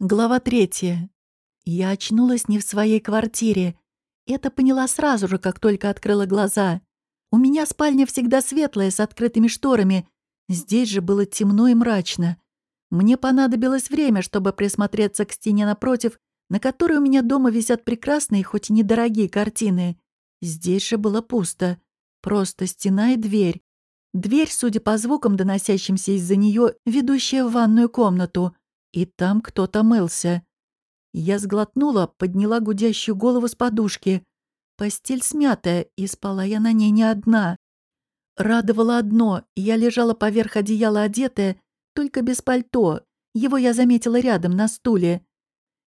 Глава третья. Я очнулась не в своей квартире. Это поняла сразу же, как только открыла глаза. У меня спальня всегда светлая, с открытыми шторами. Здесь же было темно и мрачно. Мне понадобилось время, чтобы присмотреться к стене напротив, на которой у меня дома висят прекрасные, хоть и недорогие картины. Здесь же было пусто. Просто стена и дверь. Дверь, судя по звукам, доносящимся из-за нее, ведущая в ванную комнату. И там кто-то мылся. Я сглотнула, подняла гудящую голову с подушки. Постель смятая, и спала я на ней не одна. Радовало одно, я лежала поверх одеяла одетая, только без пальто. Его я заметила рядом, на стуле.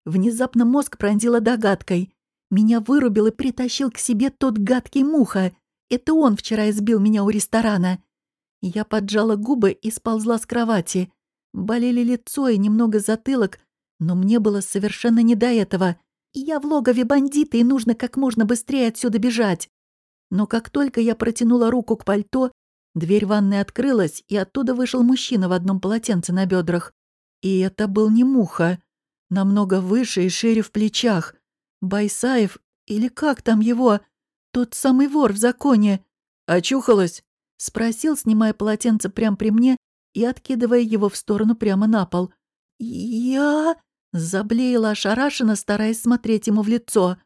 Внезапно мозг пронзила догадкой. Меня вырубил и притащил к себе тот гадкий муха. Это он вчера избил меня у ресторана. Я поджала губы и сползла с кровати. Болели лицо и немного затылок, но мне было совершенно не до этого. Я в логове бандита, и нужно как можно быстрее отсюда бежать. Но как только я протянула руку к пальто, дверь ванной открылась, и оттуда вышел мужчина в одном полотенце на бедрах. И это был не муха. Намного выше и шире в плечах. Байсаев, или как там его? Тот самый вор в законе. «Очухалась?» — спросил, снимая полотенце прямо при мне и откидывая его в сторону прямо на пол. «Я...» — заблеяла ошарашенно, стараясь смотреть ему в лицо.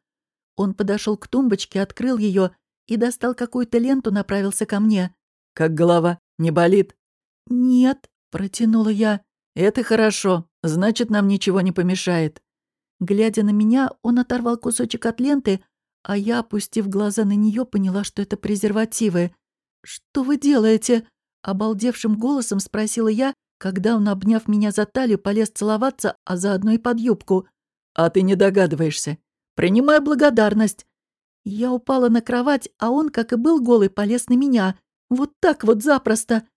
Он подошел к тумбочке, открыл ее и достал какую-то ленту, направился ко мне. «Как голова? Не болит?» «Нет», — протянула я. «Это хорошо. Значит, нам ничего не помешает». Глядя на меня, он оторвал кусочек от ленты, а я, опустив глаза на нее, поняла, что это презервативы. «Что вы делаете?» Обалдевшим голосом спросила я, когда он, обняв меня за талию, полез целоваться, а заодно и под юбку. «А ты не догадываешься. Принимай благодарность». Я упала на кровать, а он, как и был голый, полез на меня. Вот так вот запросто.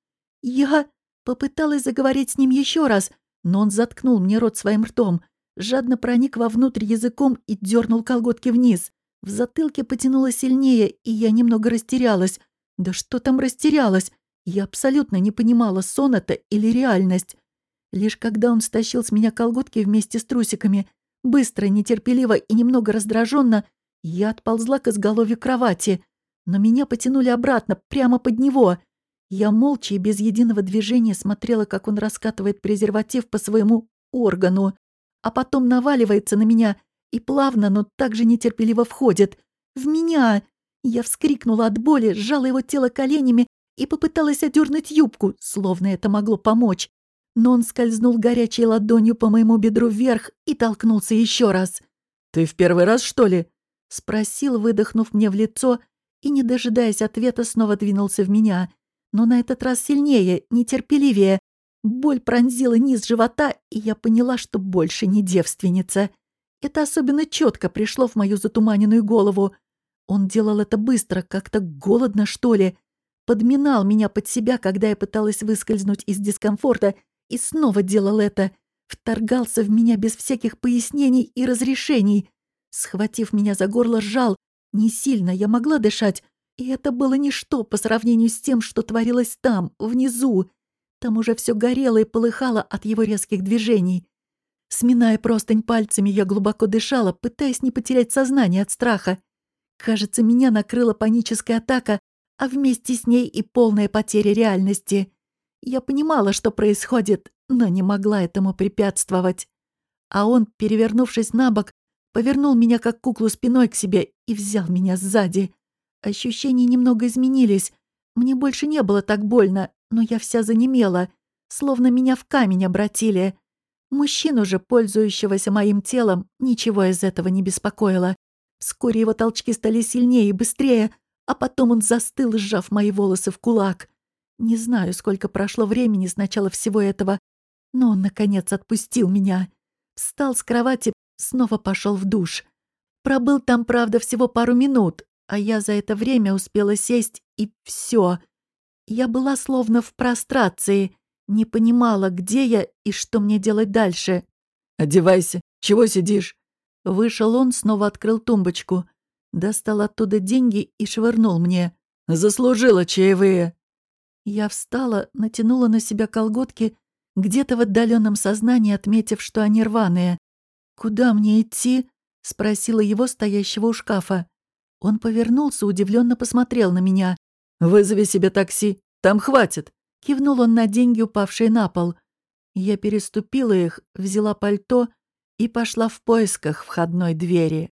Я попыталась заговорить с ним еще раз, но он заткнул мне рот своим ртом, жадно проник вовнутрь языком и дернул колготки вниз. В затылке потянуло сильнее, и я немного растерялась. Да что там растерялась? Я абсолютно не понимала, сон это или реальность. Лишь когда он стащил с меня колготки вместе с трусиками, быстро, нетерпеливо и немного раздраженно, я отползла к изголовью кровати, но меня потянули обратно, прямо под него. Я молча и без единого движения смотрела, как он раскатывает презерватив по своему органу, а потом наваливается на меня и плавно, но также нетерпеливо входит. В меня! Я вскрикнула от боли, сжала его тело коленями и попыталась одернуть юбку, словно это могло помочь. Но он скользнул горячей ладонью по моему бедру вверх и толкнулся еще раз. «Ты в первый раз, что ли?» — спросил, выдохнув мне в лицо, и, не дожидаясь ответа, снова двинулся в меня. Но на этот раз сильнее, нетерпеливее. Боль пронзила низ живота, и я поняла, что больше не девственница. Это особенно четко пришло в мою затуманенную голову. Он делал это быстро, как-то голодно, что ли подминал меня под себя, когда я пыталась выскользнуть из дискомфорта, и снова делал это. Вторгался в меня без всяких пояснений и разрешений. Схватив меня за горло, сжал. Не сильно я могла дышать, и это было ничто по сравнению с тем, что творилось там, внизу. Там уже все горело и полыхало от его резких движений. Сминая простынь пальцами, я глубоко дышала, пытаясь не потерять сознание от страха. Кажется, меня накрыла паническая атака, а вместе с ней и полная потеря реальности. Я понимала, что происходит, но не могла этому препятствовать. А он, перевернувшись на бок, повернул меня как куклу спиной к себе и взял меня сзади. Ощущения немного изменились. Мне больше не было так больно, но я вся занемела, словно меня в камень обратили. Мужчину же, пользующегося моим телом, ничего из этого не беспокоило. Вскоре его толчки стали сильнее и быстрее, а потом он застыл, сжав мои волосы в кулак. Не знаю, сколько прошло времени с начала всего этого, но он, наконец, отпустил меня. Встал с кровати, снова пошел в душ. Пробыл там, правда, всего пару минут, а я за это время успела сесть, и все. Я была словно в прострации, не понимала, где я и что мне делать дальше. «Одевайся. Чего сидишь?» Вышел он, снова открыл тумбочку. Достал оттуда деньги и швырнул мне. «Заслужила чаевые!» Я встала, натянула на себя колготки, где-то в отдаленном сознании отметив, что они рваные. «Куда мне идти?» — спросила его, стоящего у шкафа. Он повернулся, удивленно посмотрел на меня. «Вызови себе такси, там хватит!» Кивнул он на деньги, упавшие на пол. Я переступила их, взяла пальто и пошла в поисках входной двери.